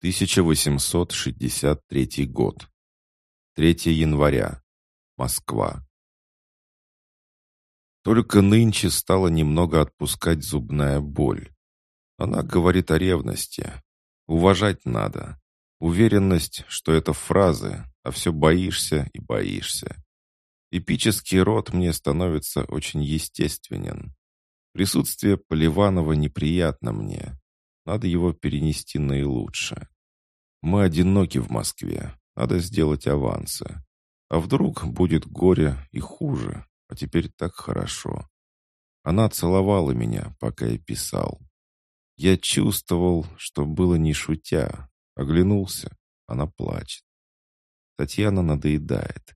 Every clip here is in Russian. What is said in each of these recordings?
1863 год. 3 января. Москва. Только нынче стала немного отпускать зубная боль. Она говорит о ревности. Уважать надо. Уверенность, что это фразы, а все боишься и боишься. Эпический род мне становится очень естественен. Присутствие Поливанова неприятно мне. Надо его перенести наилучше. Мы одиноки в Москве. Надо сделать авансы. А вдруг будет горе и хуже, а теперь так хорошо. Она целовала меня, пока я писал. Я чувствовал, что было не шутя. Оглянулся, она плачет. Татьяна надоедает.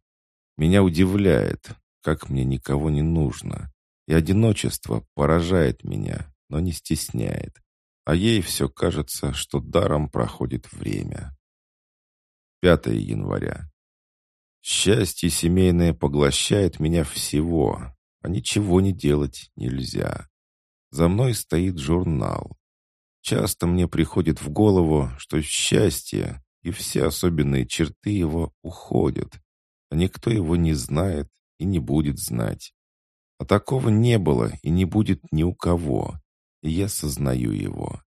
Меня удивляет, как мне никого не нужно. И одиночество поражает меня, но не стесняет а ей все кажется, что даром проходит время. 5 января. Счастье семейное поглощает меня всего, а ничего не делать нельзя. За мной стоит журнал. Часто мне приходит в голову, что счастье и все особенные черты его уходят, а никто его не знает и не будет знать. А такого не было и не будет ни у кого и я сознаю его.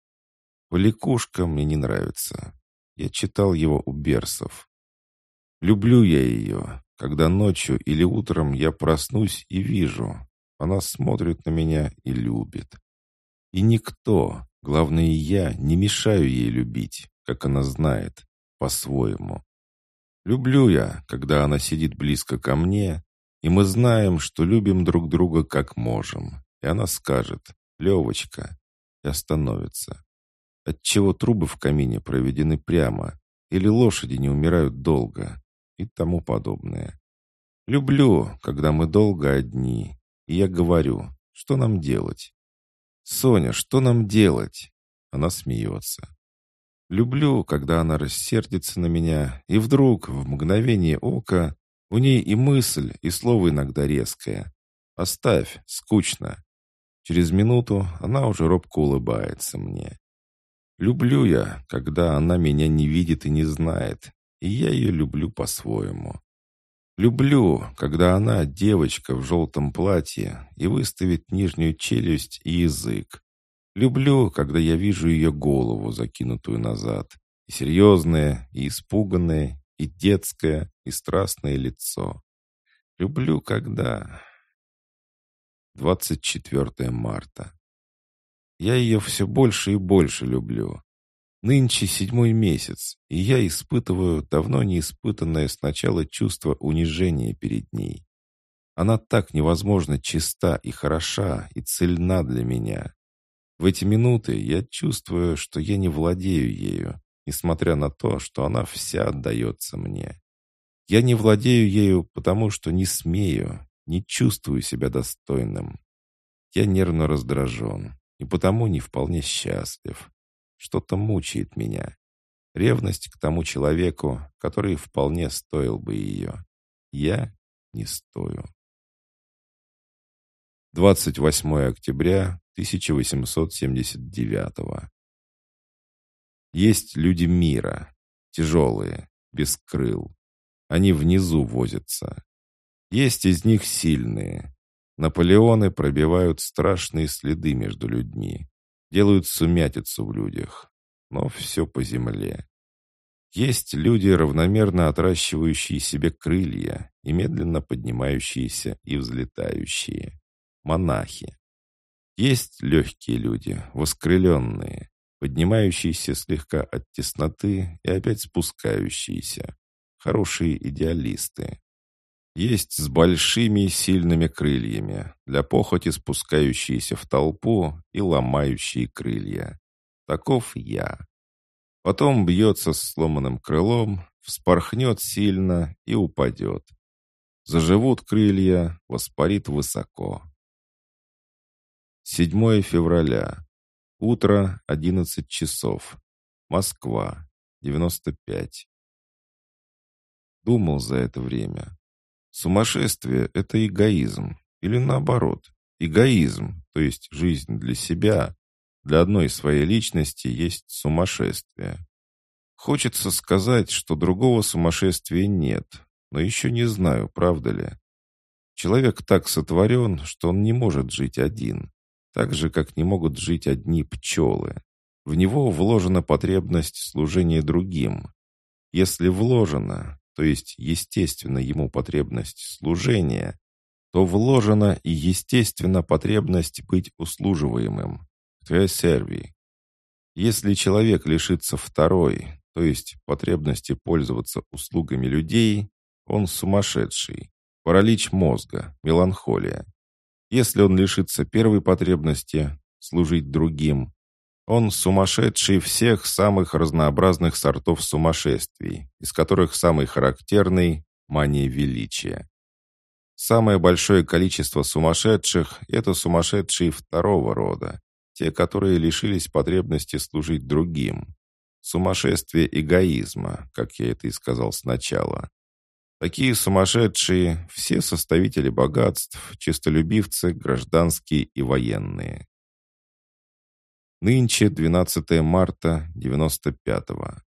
Поликушка мне не нравится. Я читал его у берсов. Люблю я ее, когда ночью или утром я проснусь и вижу. Она смотрит на меня и любит. И никто, главное я, не мешаю ей любить, как она знает, по-своему. Люблю я, когда она сидит близко ко мне, и мы знаем, что любим друг друга как можем. И она скажет, Левочка, и остановится. Отчего трубы в камине проведены прямо, или лошади не умирают долго, и тому подобное. Люблю, когда мы долго одни, и я говорю, что нам делать? «Соня, что нам делать?» Она смеется. Люблю, когда она рассердится на меня, и вдруг, в мгновение ока, у ней и мысль, и слово иногда резкое. «Оставь, скучно. Через минуту она уже робко улыбается мне. Люблю я, когда она меня не видит и не знает, и я ее люблю по-своему. Люблю, когда она девочка в желтом платье и выставит нижнюю челюсть и язык. Люблю, когда я вижу ее голову, закинутую назад, и серьезное, и испуганное, и детское, и страстное лицо. Люблю, когда... 24 марта. Я ее все больше и больше люблю. Нынче седьмой месяц, и я испытываю давно не испытанное сначала чувство унижения перед ней. Она так невозможно чиста и хороша, и цельна для меня. В эти минуты я чувствую, что я не владею ею, несмотря на то, что она вся отдается мне. Я не владею ею, потому что не смею, не чувствую себя достойным. Я нервно раздражен и потому не вполне счастлив. Что-то мучает меня. Ревность к тому человеку, который вполне стоил бы ее. Я не стою. 28 октября 1879 Есть люди мира, тяжелые, без крыл. Они внизу возятся. Есть из них сильные. Наполеоны пробивают страшные следы между людьми, делают сумятицу в людях. Но все по земле. Есть люди, равномерно отращивающие себе крылья и медленно поднимающиеся и взлетающие. Монахи. Есть легкие люди, воскрыленные, поднимающиеся слегка от тесноты и опять спускающиеся. Хорошие идеалисты. Есть с большими сильными крыльями, для похоти спускающиеся в толпу и ломающие крылья. Таков я. Потом бьется с сломанным крылом, вспорхнет сильно и упадет. Заживут крылья, воспарит высоко. 7 февраля. Утро, 11 часов. Москва, 95. Думал за это время. Сумасшествие — это эгоизм. Или наоборот, эгоизм, то есть жизнь для себя, для одной своей личности есть сумасшествие. Хочется сказать, что другого сумасшествия нет, но еще не знаю, правда ли. Человек так сотворен, что он не может жить один, так же, как не могут жить одни пчелы. В него вложена потребность служения другим. Если вложена, то есть естественно ему потребность служения, то вложена и естественно потребность быть услуживаемым. Серви. Если человек лишится второй, то есть потребности пользоваться услугами людей, он сумасшедший. Паралич мозга, меланхолия. Если он лишится первой потребности – служить другим, он сумасшедший всех самых разнообразных сортов сумасшествий, из которых самый характерный – мания величия. Самое большое количество сумасшедших – это сумасшедшие второго рода, те, которые лишились потребности служить другим. Сумасшествие эгоизма, как я это и сказал сначала. Такие сумасшедшие – все составители богатств, честолюбивцы, гражданские и военные. Нынче 12 марта 95-го.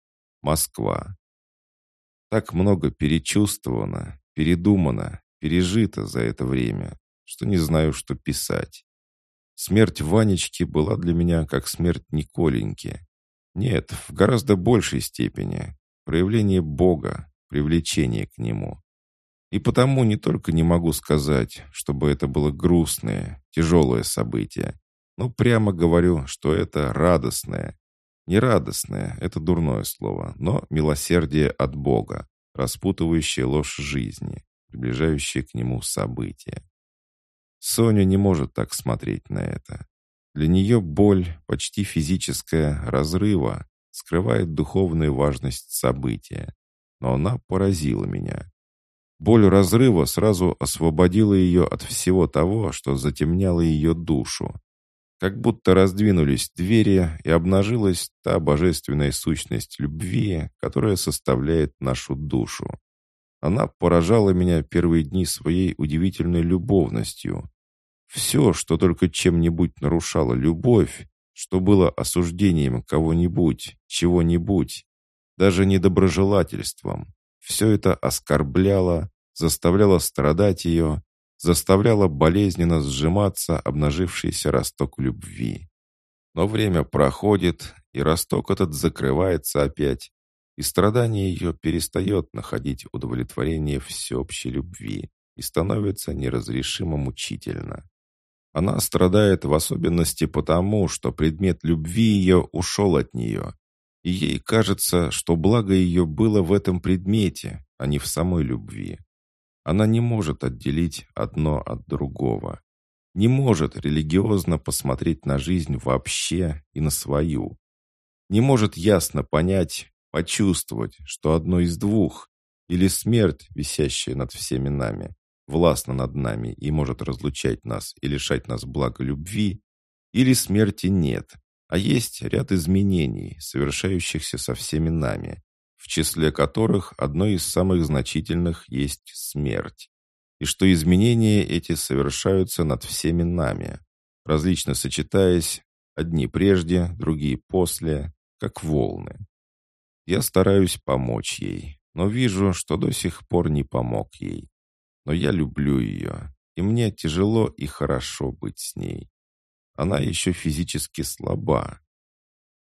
Москва. Так много перечувствовано, передумано, пережито за это время, что не знаю, что писать. Смерть Ванечки была для меня как смерть Николеньки. Нет, в гораздо большей степени. Проявление Бога, привлечение к Нему. И потому не только не могу сказать, чтобы это было грустное, тяжелое событие, но прямо говорю, что это радостное. Не радостное, это дурное слово, но милосердие от Бога, распутывающее ложь жизни, приближающее к нему события. Соня не может так смотреть на это. Для нее боль, почти физическая, разрыва, скрывает духовную важность события. Но она поразила меня. Боль разрыва сразу освободила ее от всего того, что затемняло ее душу, как будто раздвинулись двери и обнажилась та божественная сущность любви, которая составляет нашу душу. Она поражала меня первые дни своей удивительной любовностью. Все, что только чем-нибудь нарушало любовь, что было осуждением кого-нибудь, чего-нибудь, даже недоброжелательством, все это оскорбляло, заставляло страдать ее, заставляла болезненно сжиматься обнажившийся росток любви. Но время проходит, и росток этот закрывается опять, и страдание ее перестает находить удовлетворение всеобщей любви и становится неразрешимо мучительно. Она страдает в особенности потому, что предмет любви ее ушел от нее, и ей кажется, что благо ее было в этом предмете, а не в самой любви. Она не может отделить одно от другого. Не может религиозно посмотреть на жизнь вообще и на свою. Не может ясно понять, почувствовать, что одно из двух, или смерть, висящая над всеми нами, властна над нами и может разлучать нас и лишать нас блага любви, или смерти нет, а есть ряд изменений, совершающихся со всеми нами, в числе которых одно из самых значительных есть смерть, и что изменения эти совершаются над всеми нами, различно сочетаясь, одни прежде, другие после, как волны. Я стараюсь помочь ей, но вижу, что до сих пор не помог ей. Но я люблю ее, и мне тяжело и хорошо быть с ней. Она еще физически слаба.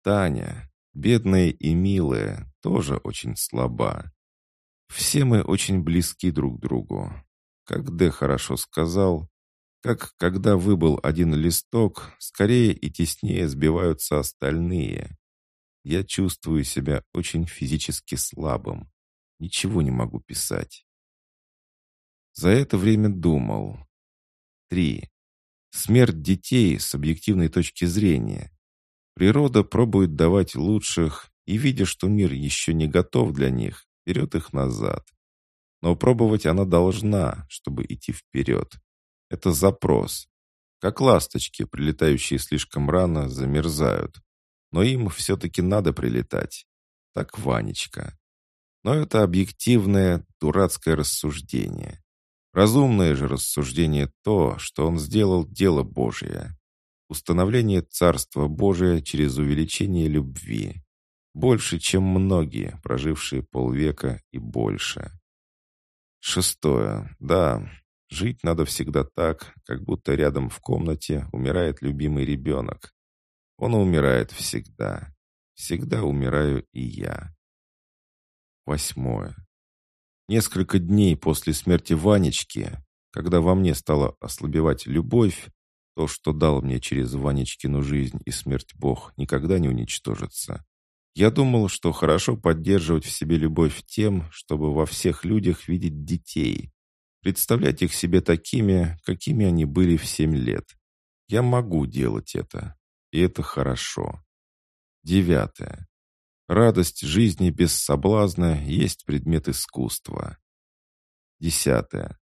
Таня, Бедная и милая тоже очень слаба. Все мы очень близки друг к другу. Как Д хорошо сказал, как когда выбыл один листок, скорее и теснее сбиваются остальные. Я чувствую себя очень физически слабым. Ничего не могу писать. За это время думал. Три. Смерть детей с объективной точки зрения. Природа пробует давать лучших, и, видя, что мир еще не готов для них, берет их назад. Но пробовать она должна, чтобы идти вперед. Это запрос. Как ласточки, прилетающие слишком рано, замерзают. Но им все-таки надо прилетать. Так Ванечка. Но это объективное, дурацкое рассуждение. Разумное же рассуждение то, что он сделал дело Божие установление Царства Божия через увеличение любви. Больше, чем многие, прожившие полвека и больше. Шестое. Да, жить надо всегда так, как будто рядом в комнате умирает любимый ребенок. Он умирает всегда. Всегда умираю и я. Восьмое. Несколько дней после смерти Ванечки, когда во мне стала ослабевать любовь, то, что дал мне через Ванечкину жизнь и смерть Бог, никогда не уничтожится. Я думал, что хорошо поддерживать в себе любовь тем, чтобы во всех людях видеть детей, представлять их себе такими, какими они были в семь лет. Я могу делать это, и это хорошо. Девятое. Радость жизни без соблазна есть предмет искусства. Десятое.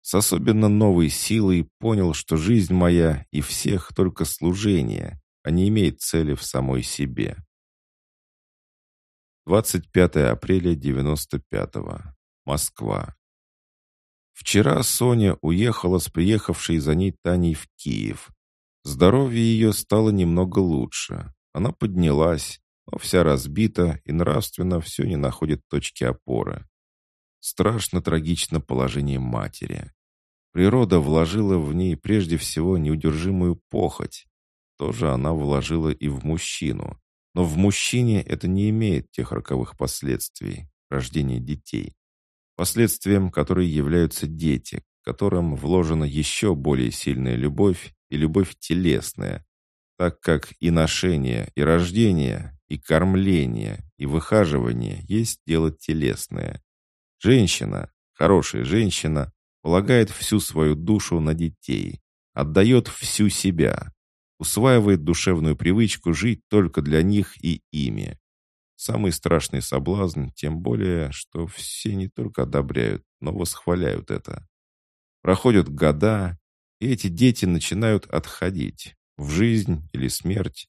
С особенно новой силой понял, что жизнь моя и всех только служение, а не имеет цели в самой себе. 25 апреля 95-го. Москва. Вчера Соня уехала с приехавшей за ней Таней в Киев. Здоровье ее стало немного лучше. Она поднялась, но вся разбита и нравственно все не находит точки опоры. Страшно трагично положение матери. Природа вложила в ней прежде всего неудержимую похоть. Тоже она вложила и в мужчину. Но в мужчине это не имеет тех роковых последствий – рождения детей. Последствием, которые являются дети, которым вложена еще более сильная любовь и любовь телесная, так как и ношение, и рождение, и кормление, и выхаживание есть дело телесное. Женщина, хорошая женщина, полагает всю свою душу на детей, отдает всю себя, усваивает душевную привычку жить только для них и ими. Самый страшный соблазн, тем более, что все не только одобряют, но восхваляют это. Проходят года, и эти дети начинают отходить в жизнь или смерть.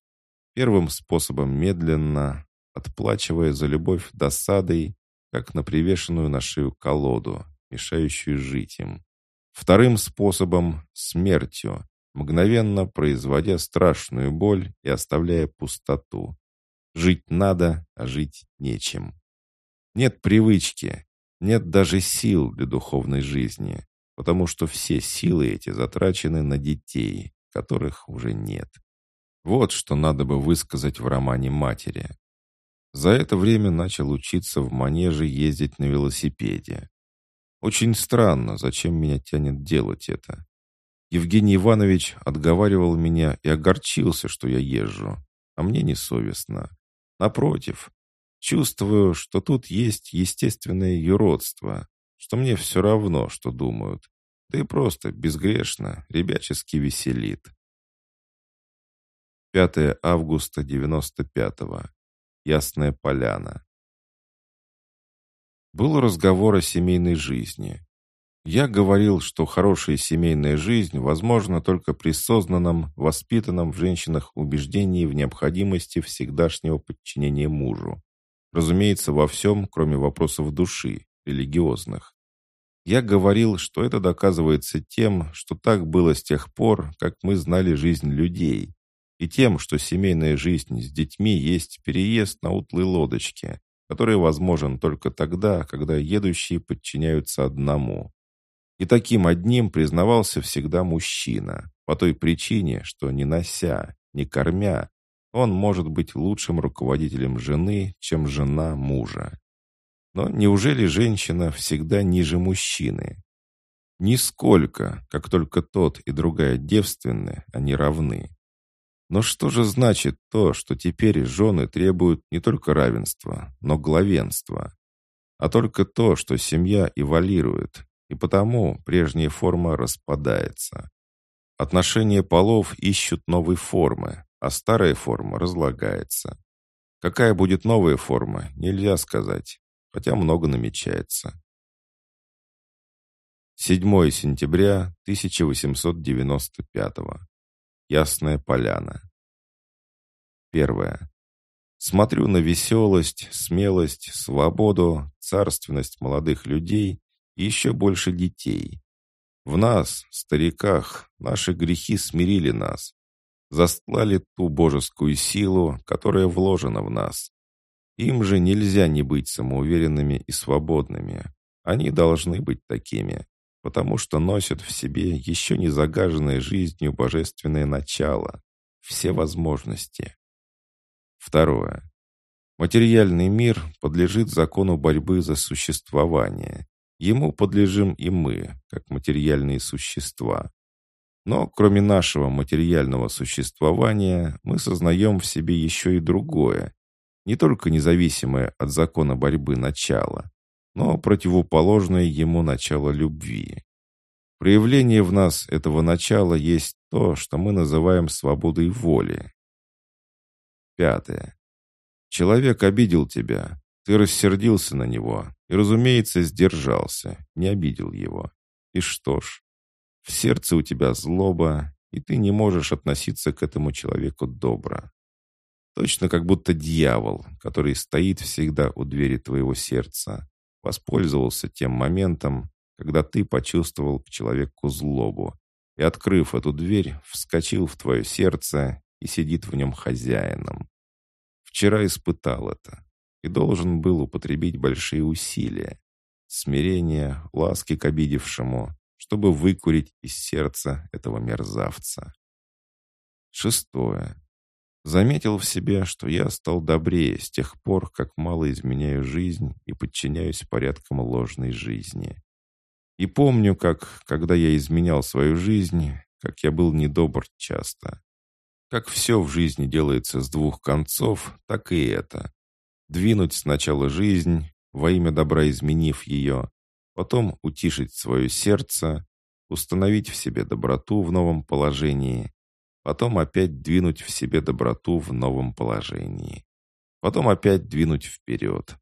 Первым способом медленно, отплачивая за любовь досадой, как на привешенную на шею колоду, мешающую жить им. Вторым способом — смертью, мгновенно производя страшную боль и оставляя пустоту. Жить надо, а жить нечем. Нет привычки, нет даже сил для духовной жизни, потому что все силы эти затрачены на детей, которых уже нет. Вот что надо бы высказать в романе матери. За это время начал учиться в манеже ездить на велосипеде. Очень странно, зачем меня тянет делать это. Евгений Иванович отговаривал меня и огорчился, что я езжу, а мне не совестно. Напротив, чувствую, что тут есть естественное юродство, что мне все равно, что думают, да и просто безгрешно, ребячески веселит. 5 августа 95-го. Ясная поляна. Был разговор о семейной жизни. Я говорил, что хорошая семейная жизнь возможна только при сознанном, воспитанном в женщинах убеждении в необходимости всегдашнего подчинения мужу. Разумеется, во всем, кроме вопросов души, религиозных. Я говорил, что это доказывается тем, что так было с тех пор, как мы знали жизнь людей, и тем, что семейная жизнь с детьми есть переезд на утлой лодочке, который возможен только тогда, когда едущие подчиняются одному. И таким одним признавался всегда мужчина, по той причине, что не нося, не кормя, он может быть лучшим руководителем жены, чем жена мужа. Но неужели женщина всегда ниже мужчины? Нисколько, как только тот и другая девственны, они равны. Но что же значит то, что теперь жены требуют не только равенства, но главенства? А только то, что семья эволирует, и потому прежняя форма распадается. Отношения полов ищут новой формы, а старая форма разлагается. Какая будет новая форма, нельзя сказать, хотя много намечается. 7 сентября 1895 Ясная поляна. Первое. Смотрю на веселость, смелость, свободу, царственность молодых людей еще больше детей. В нас, стариках, наши грехи смирили нас, застлали ту божескую силу, которая вложена в нас. Им же нельзя не быть самоуверенными и свободными. Они должны быть такими, потому что nосят в себе еще не загаженное жизнью божественное начало, все возможности. Второе. Материальный мир подлежит закону борьбы за существование. Ему подлежим и мы, как материальные существа. Но кроме нашего материального существования, мы сознаем в себе еще и другое, не только независимое от закона борьбы начало, но противоположное ему начало любви. Проявление в нас этого начала есть то, что мы называем свободой воли. Пятое. Человек обидел тебя, ты рассердился на него и, разумеется, сдержался, не обидел его. И что ж, в сердце у тебя злоба, и ты не можешь относиться к этому человеку добро. Точно как будто дьявол, который стоит всегда у двери твоего сердца, воспользовался тем моментом, когда ты почувствовал к человеку злобу, и, открыв эту дверь, вскочил в твое сердце и сидит в нем хозяином. Вчера испытал это и должен был употребить большие усилия, смирение, ласки к обидевшему, чтобы выкурить из сердца этого мерзавца. Шестое. Заметил в себе, что я стал добрее с тех пор, как мало изменяю жизнь и подчиняюсь порядкам ложной жизни. И помню, как, когда я изменял свою жизнь, как я был недобр часто. Как все в жизни делается с двух концов, так и это. Двинуть сначала жизнь, во имя добра изменив ее, потом утишить свое сердце, установить в себе доброту в новом положении, потом опять двинуть в себе доброту в новом положении, потом опять двинуть вперед.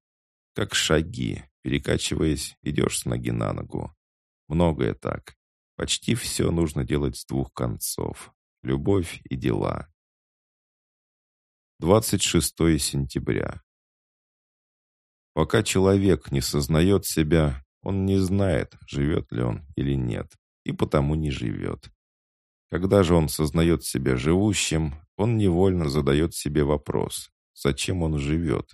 Как шаги, перекачиваясь, идешь с ноги на ногу. Многое так. Почти все нужно делать с двух концов любовь и дела. 26 сентября. Пока человек не сознает себя, он не знает, живет ли он или нет, и потому не живет. Когда же он сознает себя живущим, он невольно задает себе вопрос, зачем он живет.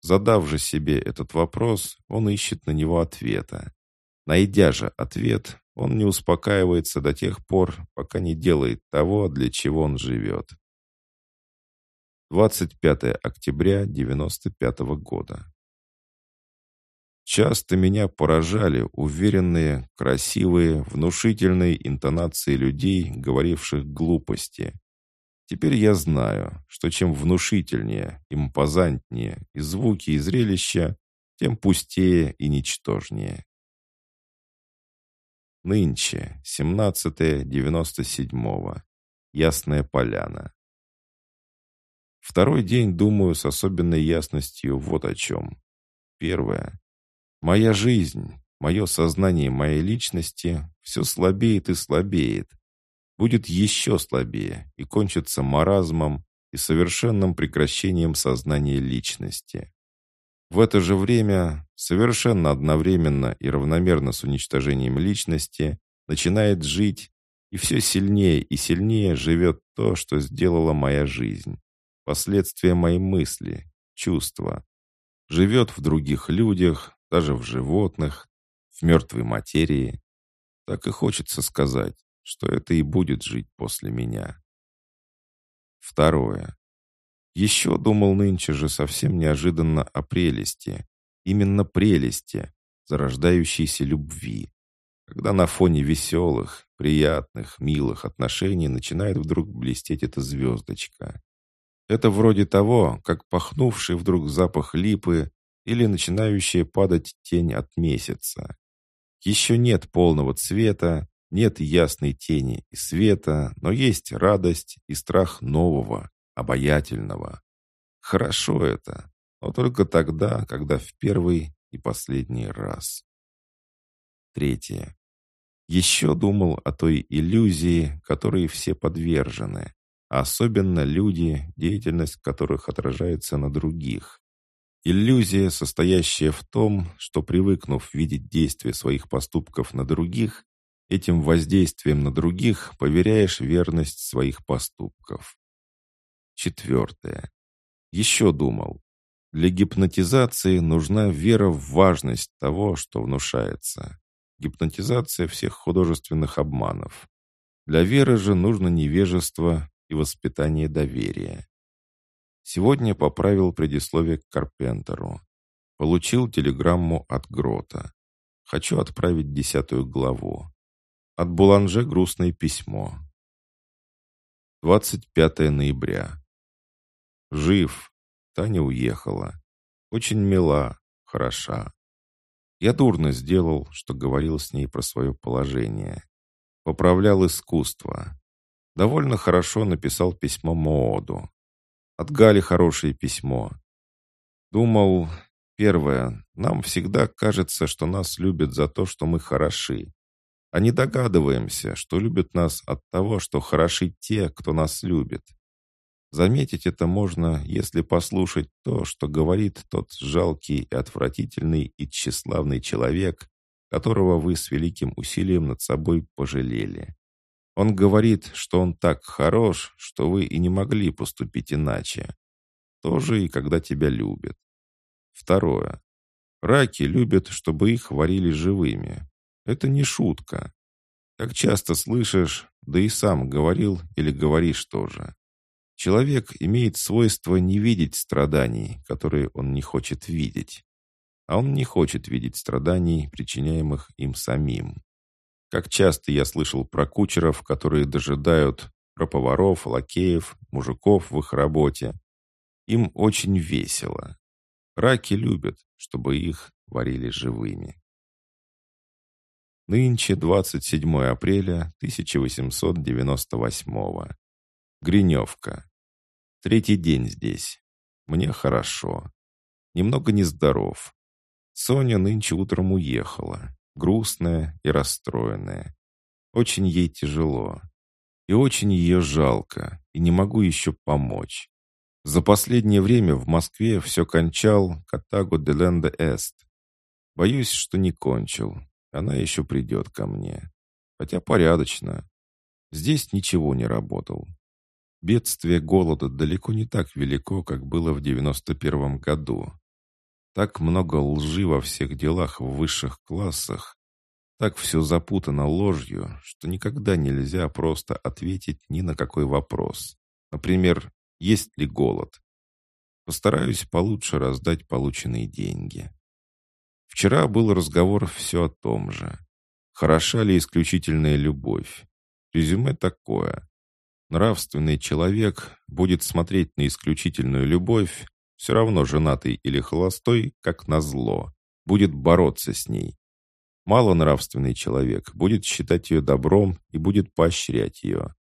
Задав же себе этот вопрос, он ищет на него ответа. Найдя же ответ, он не успокаивается до тех пор, пока не делает того, для чего он живет. 25 октября 95 года. Часто меня поражали уверенные, красивые, внушительные интонации людей, говоривших глупости. Теперь я знаю, что чем внушительнее, импозантнее и звуки, и зрелища, тем пустее и ничтожнее. Нынче, 17-97. Ясная поляна. Второй день думаю с особенной ясностью вот о чем. Первое. Моя жизнь, мое сознание моей личности все слабеет и слабеет. Будет еще слабее и кончится маразмом и совершенным прекращением сознания личности. В это же время, совершенно одновременно и равномерно с уничтожением личности, начинает жить, и все сильнее и сильнее живет то, что сделала моя жизнь. Последствия моей мысли, чувства. Живет в других людях, даже в животных, в мертвой материи. Так и хочется сказать, что это и будет жить после меня. Второе. Еще думал нынче же совсем неожиданно о прелести. Именно прелести, зарождающейся любви. Когда на фоне веселых, приятных, милых отношений начинает вдруг блестеть эта звездочка. Это вроде того, как пахнувший вдруг запах липы или начинающая падать тень от месяца. Еще нет полного цвета, нет ясной тени и света, но есть радость и страх нового, обаятельного. Хорошо это, но только тогда, когда в первый и последний раз. Третье. Еще думал о той иллюзии, которой все подвержены, а особенно люди, деятельность которых отражается на других. Иллюзия, состоящая в том, что привыкнув видеть действия своих поступков на других, этим воздействием на других поверяешь верность своих поступков. Четвертое. Еще думал. Для гипнотизации нужна вера в важность того, что внушается. Гипнотизация всех художественных обманов. Для веры же нужно невежество и воспитание доверия. Сегодня поправил предисловие к Карпентеру. Получил телеграмму от Грота. Хочу отправить десятую главу. От Буланже грустное письмо. 25 ноября. Жив. Таня уехала. Очень мила, хороша. Я дурно сделал, что говорил с ней про свое положение. Поправлял искусство. Довольно хорошо написал письмо Мооду. От Гали хорошее письмо. Думал, первое, нам всегда кажется, что нас любят за то, что мы хороши. А не догадываемся, что любят нас от того, что хороши те, кто нас любит. Заметить это можно, если послушать то, что говорит тот жалкий и отвратительный и тщеславный человек, которого вы с великим усилием над собой пожалели. Он говорит, что он так хорош, что вы и не могли поступить иначе. Тоже и когда тебя любят. Второе. Раки любят, чтобы их варили живыми. Это не шутка. Как часто слышишь, да и сам говорил или говоришь тоже. Человек имеет свойство не видеть страданий, которые он не хочет видеть. А он не хочет видеть страданий, причиняемых им самим. Как часто я слышал про кучеров, которые дожидают, про поваров, лакеев, мужиков в их работе. Им очень весело. Раки любят, чтобы их варили живыми. Нынче 27 апреля 1898 Гриневка. Третий день здесь. Мне хорошо. Немного нездоров. Соня нынче утром уехала грустная и расстроенная. Очень ей тяжело. И очень ее жалко, и не могу еще помочь. За последнее время в Москве все кончал Катаго де Ленде Эст. Боюсь, что не кончил. Она еще придет ко мне. Хотя порядочно. Здесь ничего не работал. Бедствие голода далеко не так велико, как было в 91 году. Так много лжи во всех делах в высших классах. Так все запутано ложью, что никогда нельзя просто ответить ни на какой вопрос. Например, есть ли голод? Постараюсь получше раздать полученные деньги. Вчера был разговор все о том же. Хороша ли исключительная любовь? Резюме такое. Нравственный человек будет смотреть на исключительную любовь все равно женатый или холостой, как назло, будет бороться с ней. Малонравственный человек будет считать ее добром и будет поощрять ее.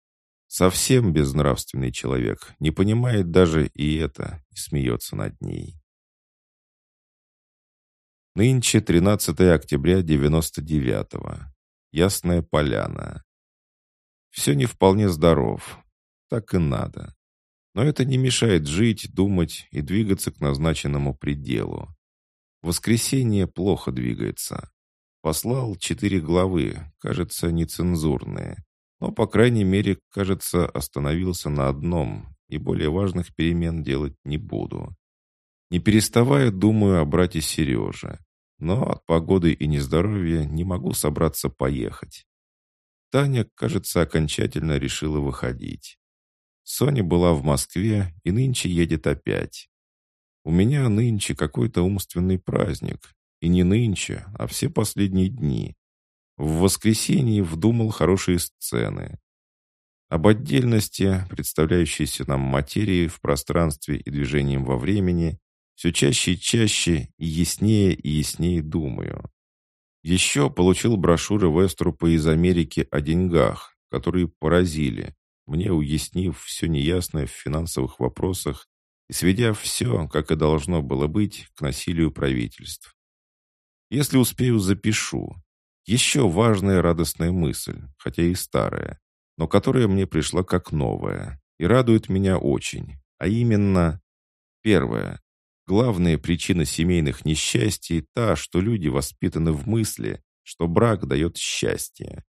Совсем безнравственный человек не понимает даже и это, и смеется над ней. Нынче 13 октября 99-го. Ясная поляна. Все не вполне здоров. Так и надо. Но это не мешает жить, думать и двигаться к назначенному пределу. Воскресенье плохо двигается. Послал четыре главы, кажется, нецензурные. Но, по крайней мере, кажется, остановился на одном и более важных перемен делать не буду. Не переставая, думаю о брате Сереже. Но от погоды и нездоровья не могу собраться поехать. Таня, кажется, окончательно решила выходить. Соня была в Москве и нынче едет опять. У меня нынче какой-то умственный праздник. И не нынче, а все последние дни. В воскресенье вдумал хорошие сцены. Об отдельности, представляющейся нам материи в пространстве и движением во времени, все чаще и чаще и яснее и яснее думаю. Еще получил брошюры Веструпа из Америки о деньгах, которые поразили, мне уяснив все неясное в финансовых вопросах и сведя все, как и должно было быть, к насилию правительств. Если успею, запишу. Еще важная радостная мысль, хотя и старая, но которая мне пришла как новая и радует меня очень, а именно, первое, главная причина семейных несчастий та, что люди воспитаны в мысли, что брак дает счастье.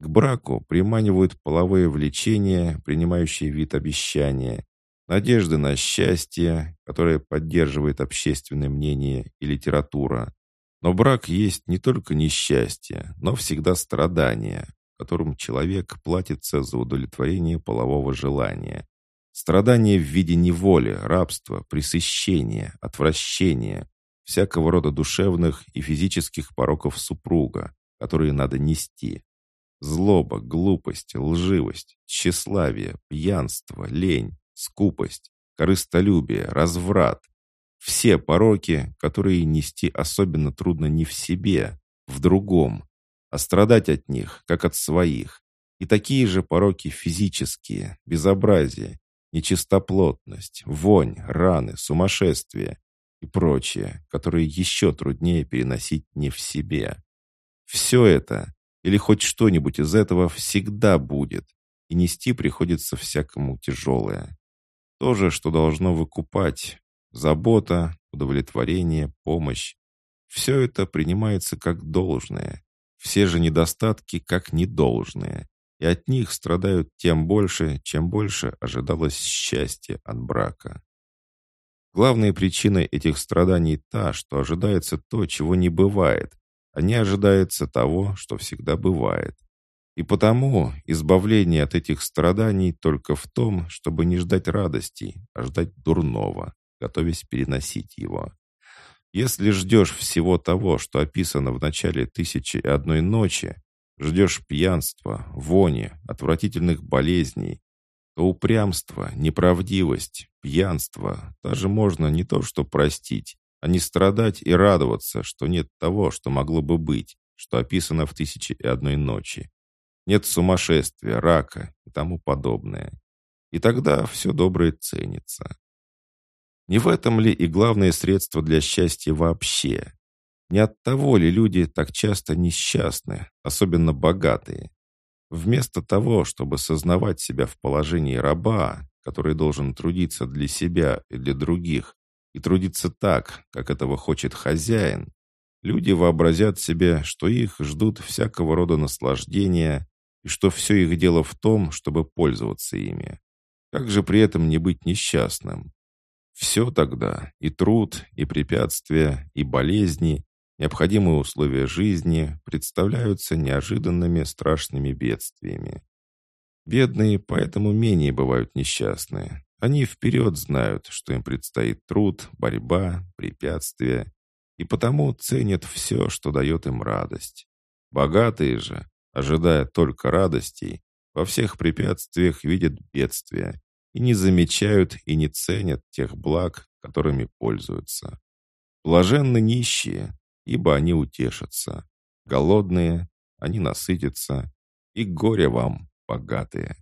К браку приманивают половое влечение, принимающее вид обещания, надежды на счастье, которое поддерживает общественное мнение и литература. Но брак есть не только несчастье, но всегда страдание, которым человек платится за удовлетворение полового желания. Страдание в виде неволи, рабства, пресыщения, отвращения, всякого рода душевных и физических пороков супруга, которые надо нести. Злоба, глупость, лживость, тщеславие, пьянство, лень, скупость, корыстолюбие, разврат. Все пороки, которые нести особенно трудно не в себе, в другом, а страдать от них, как от своих. И такие же пороки физические, безобразие, нечистоплотность, вонь, раны, сумасшествие и прочее, которые еще труднее переносить не в себе. Все это, или хоть что-нибудь из этого, всегда будет, и нести приходится всякому тяжелое. То же, что должно выкупать. Забота, удовлетворение, помощь. Все это принимается как должное. Все же недостатки как недолжные. И от них страдают тем больше, чем больше ожидалось счастья от брака. Главная причина этих страданий та, что ожидается то, чего не бывает, а не ожидается того, что всегда бывает. И потому избавление от этих страданий только в том, чтобы не ждать радостей, а ждать дурного, готовясь переносить его. Если ждешь всего того, что описано в начале «Тысячи и одной ночи», ждешь пьянства, вони, отвратительных болезней, то упрямство, неправдивость, пьянство даже можно не то что простить, а не страдать и радоваться, что нет того, что могло бы быть, что описано в «Тысячи и одной ночи». Нет сумасшествия, рака и тому подобное. И тогда все доброе ценится. Не в этом ли и главное средство для счастья вообще? Не от того ли люди так часто несчастны, особенно богатые? Вместо того, чтобы сознавать себя в положении раба, который должен трудиться для себя и для других, и трудиться так, как этого хочет хозяин, люди вообразят себе, что их ждут всякого рода наслаждения, и что все их дело в том, чтобы пользоваться ими. Как же при этом не быть несчастным? Все тогда, и труд, и препятствия, и болезни, необходимые условия жизни представляются неожиданными страшными бедствиями. Бедные поэтому менее бывают несчастные. Они вперед знают, что им предстоит труд, борьба, препятствия, и потому ценят все, что дает им радость. Богатые же, ожидая только радостей, во всех препятствиях видят бедствия и не замечают и не ценят тех благ, которыми пользуются. Блаженны нищие, ибо они утешатся. Голодные, они насытятся, и горе вам, богатые.